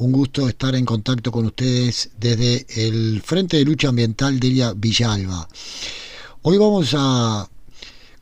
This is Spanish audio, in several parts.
Un gusto estar en contacto con ustedes desde el Frente de Lucha Ambiental de Villalba. Hoy vamos a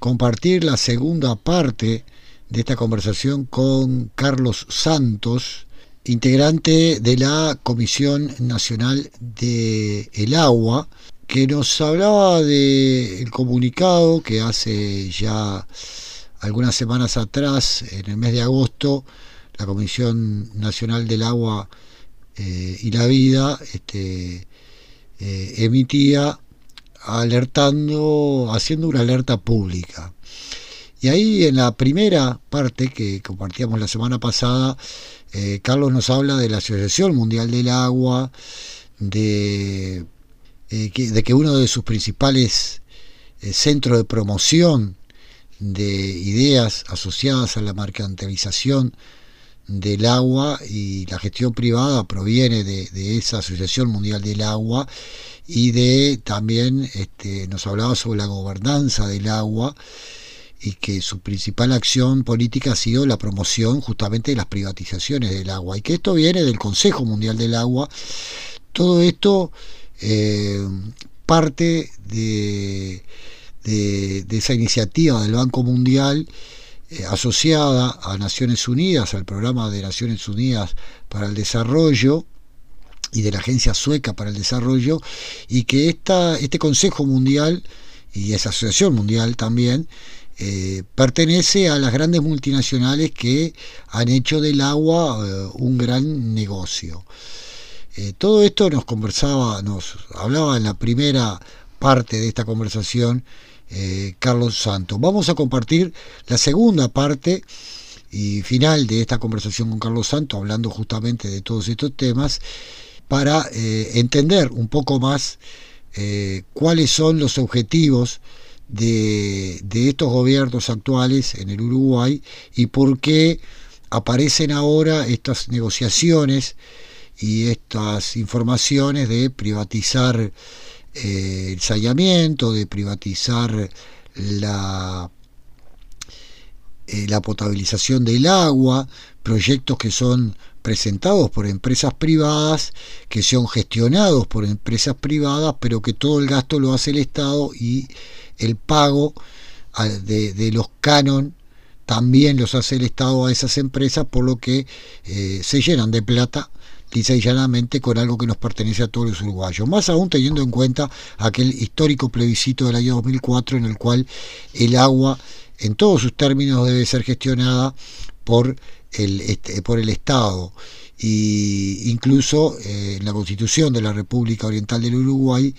compartir la segunda parte de esta conversación con Carlos Santos, integrante de la Comisión Nacional de el Agua, que nos hablaba del comunicado que hace ya algunas semanas atrás, en el mes de agosto, la Comisión Nacional del Agua eh, y la Vida este, eh, emitía alertando, haciendo una alerta pública. Y ahí en la primera parte que compartíamos la semana pasada, eh, Carlos nos habla de la Asociación Mundial del Agua, de, de que uno de sus principales centros de promoción de ideas asociadas a la mercantilización del agua y la gestión privada proviene de, esa Asociación Mundial del Agua y de también este, nos hablaba sobre la gobernanza del agua y que su principal acción política ha sido la promoción justamente de las privatizaciones del agua y que esto viene del Consejo Mundial del Agua. Todo esto eh, parte de de, esa iniciativa del Banco Mundial eh, asociada a Naciones Unidas, al programa de Naciones Unidas para el Desarrollo y de la Agencia Sueca para el Desarrollo, y que esta, este Consejo Mundial y esa Asociación Mundial también eh, pertenece a las grandes multinacionales que han hecho del agua eh, un gran negocio. todo esto nos conversaba, nos hablaba en la primera parte de esta conversación eh, Carlos Santos. Vamos a compartir la segunda parte y final de esta conversación con Carlos Santos, hablando justamente de todos estos temas, para eh, entender un poco más eh, cuáles son los objetivos de, de estos gobiernos actuales en el Uruguay y por qué aparecen ahora estas negociaciones y estas informaciones de privatizar eh, el saneamiento, de privatizar la, eh, la potabilización del agua, proyectos que son presentados por empresas privadas, que son gestionados por empresas privadas, pero que todo el gasto lo hace el Estado y el pago de, los canon también los hace el Estado a esas empresas, por lo que eh, se llenan de plata lisa y llanamente con algo que nos pertenece a todos los uruguayos. Más aún teniendo en cuenta aquel histórico plebiscito del año 2004 en el cual el agua en todos sus términos debe ser gestionada por el, por el Estado y incluso eh, en la Constitución de la República Oriental del Uruguay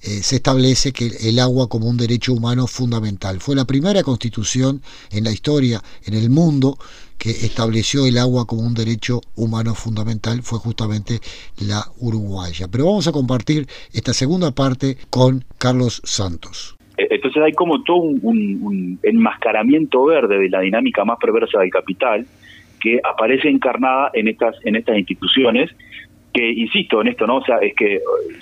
eh, se establece que el agua como un derecho humano fundamental. Fue la primera constitución en la historia, en el mundo, que estableció el agua como un derecho humano fundamental, fue justamente la uruguaya. Pero vamos a compartir esta segunda parte con Carlos Santos. Eh, entonces hay como todo un, enmascaramiento verde de la dinámica más perversa del capital que aparece encarnada en estas en estas instituciones que insisto en esto, ¿no? O sea, es que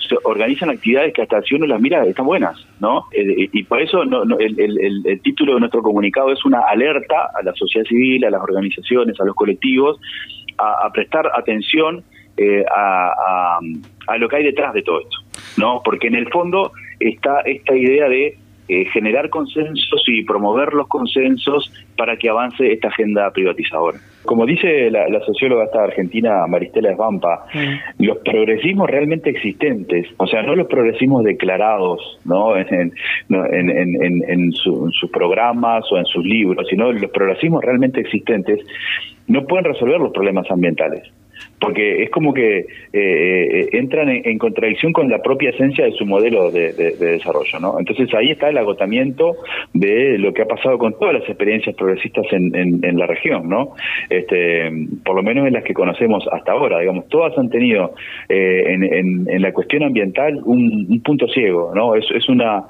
se organizan actividades que hasta si uno las mira están buenas, ¿no? Eh, y por eso el, título de nuestro comunicado es una alerta a la sociedad civil, a las organizaciones, a los colectivos, a, prestar atención eh, a, a, lo que hay detrás de todo esto, ¿no? Porque en el fondo está esta idea de eh, generar consensos y promover los consensos para que avance esta agenda privatizadora. Como dice la, socióloga esta argentina Maristela Esbampa, los progresismos realmente existentes, o sea, no los progresismos declarados ¿no? en, en, sus programas o en sus libros, sino los progresismos realmente existentes, no pueden resolver los problemas ambientales. Porque es como que eh, eh, entran en, contradicción con la propia esencia de su modelo de, desarrollo, ¿no? Entonces ahí está el agotamiento de lo que ha pasado con todas las experiencias progresistas en, la región, ¿no? Este, por lo menos en las que conocemos hasta ahora, digamos, todas han tenido eh, en, la cuestión ambiental un, punto ciego, ¿no? Es, es una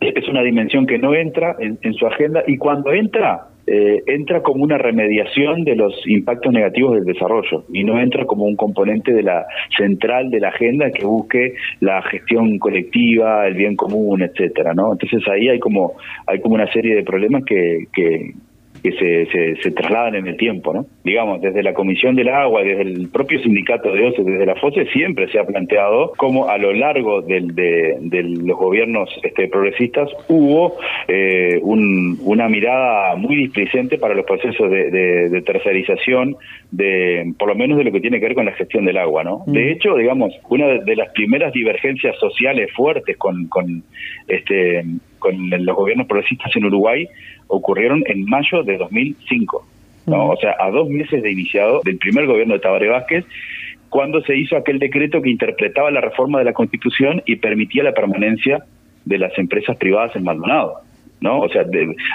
es una dimensión que no entra en su agenda y cuando entra eh, entra como una remediación de los impactos negativos del desarrollo y no entra como un componente de la central de la agenda que busque la gestión colectiva, el bien común, etcétera, ¿no? Entonces ahí hay como hay como una serie de problemas que, que, que se, se, trasladan en el tiempo, ¿no? Digamos, desde la Comisión del Agua, desde el propio sindicato de OCE, desde la FOSE, siempre se ha planteado cómo a lo largo del, de, los gobiernos este, progresistas hubo eh, una mirada muy displicente para los procesos de, tercerización, de por lo menos de lo que tiene que ver con la gestión del agua, ¿no? De mm. hecho, digamos, una de las primeras divergencias sociales fuertes con, con este con los gobiernos progresistas en Uruguay ocurrieron en mayo de 2005, ¿no? o sea, a dos meses de iniciado del primer gobierno de Tabaré Vázquez, cuando se hizo aquel decreto que interpretaba la reforma de la Constitución y permitía la permanencia de las empresas privadas en Maldonado. ¿No? O sea,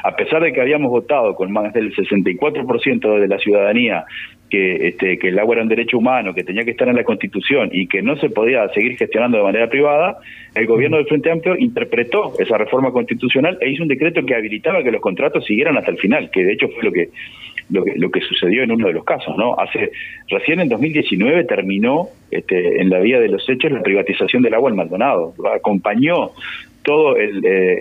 a pesar de que habíamos votado con más del 64% de la ciudadanía que, este, que el agua era un derecho humano, que tenía que estar en la Constitución y que no se podía seguir gestionando de manera privada, el gobierno del Frente Amplio interpretó esa reforma constitucional e hizo un decreto que habilitaba que los contratos siguieran hasta el final, que de hecho fue lo que lo que, lo que sucedió en uno de los casos, ¿no? Hace recién en 2019 terminó este, en la vía de los hechos la privatización del agua en Maldonado, acompañó todo eh,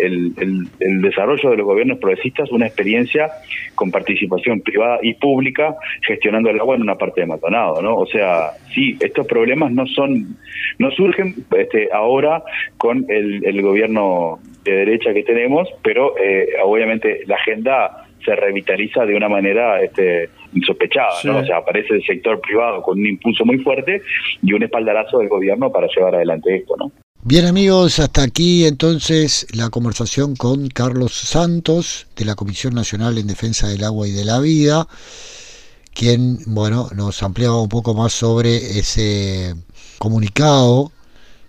el, el, desarrollo de los gobiernos progresistas una experiencia con participación privada y pública gestionando el agua en una parte de Maldonado, ¿no? O sea, sí, estos problemas no son, no surgen este, ahora con el, el gobierno de derecha que tenemos, pero eh, obviamente la agenda se revitaliza de una manera este, insospechada, ¿no? O sea, aparece el sector privado con un impulso muy fuerte y un espaldarazo del gobierno para llevar adelante esto, ¿no? Bien amigos, hasta aquí entonces la conversación con Carlos Santos de la Comisión Nacional en Defensa del Agua y de la Vida, quien bueno nos ampliaba un poco más sobre ese comunicado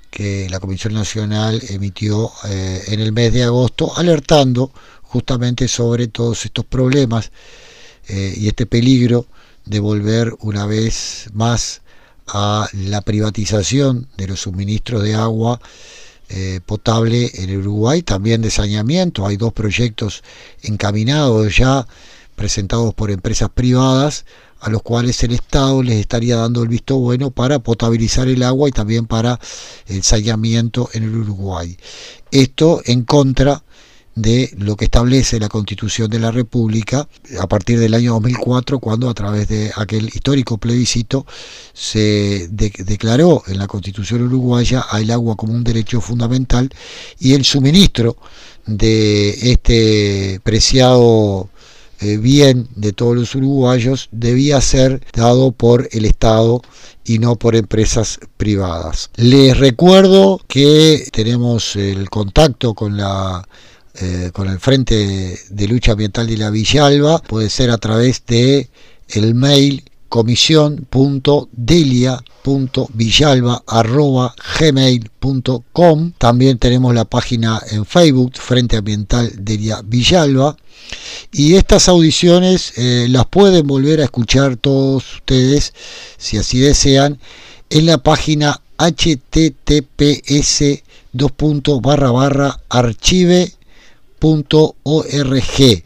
que la Comisión Nacional emitió eh, en el mes de agosto, alertando justamente sobre todos estos problemas eh, y este peligro de volver una vez más a la privatización de los suministros de agua eh, potable en Uruguay, también de saneamiento. Hay dos proyectos encaminados ya, presentados por empresas privadas, a los cuales el Estado les estaría dando el visto bueno para potabilizar el agua y también para el saneamiento en el Uruguay. Esto en contra de lo que establece la Constitución de la República a partir del año 2004, cuando a través de aquel histórico plebiscito se declaró en la Constitución uruguaya al agua como un derecho fundamental y el suministro de este preciado eh, bien de todos los uruguayos debía ser dado por el Estado y no por empresas privadas. Les recuerdo que tenemos el contacto con la eh, con el Frente de Lucha Ambiental de la Villalba puede ser a través de el mail comisión.delia.villalba.gmail.com También tenemos la página en Facebook, Frente Ambiental Delia Villalba. Y estas audiciones eh, las pueden volver a escuchar todos ustedes, si así desean, en la página https archive .org.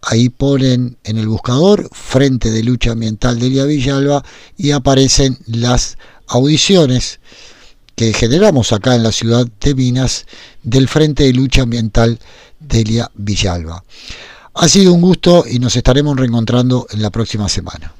Ahí ponen en el buscador Frente de Lucha Ambiental de Elia Villalba y aparecen las audiciones que generamos acá en la ciudad de Minas del Frente de Lucha Ambiental de Elia Villalba. Ha sido un gusto y nos estaremos reencontrando en la próxima semana.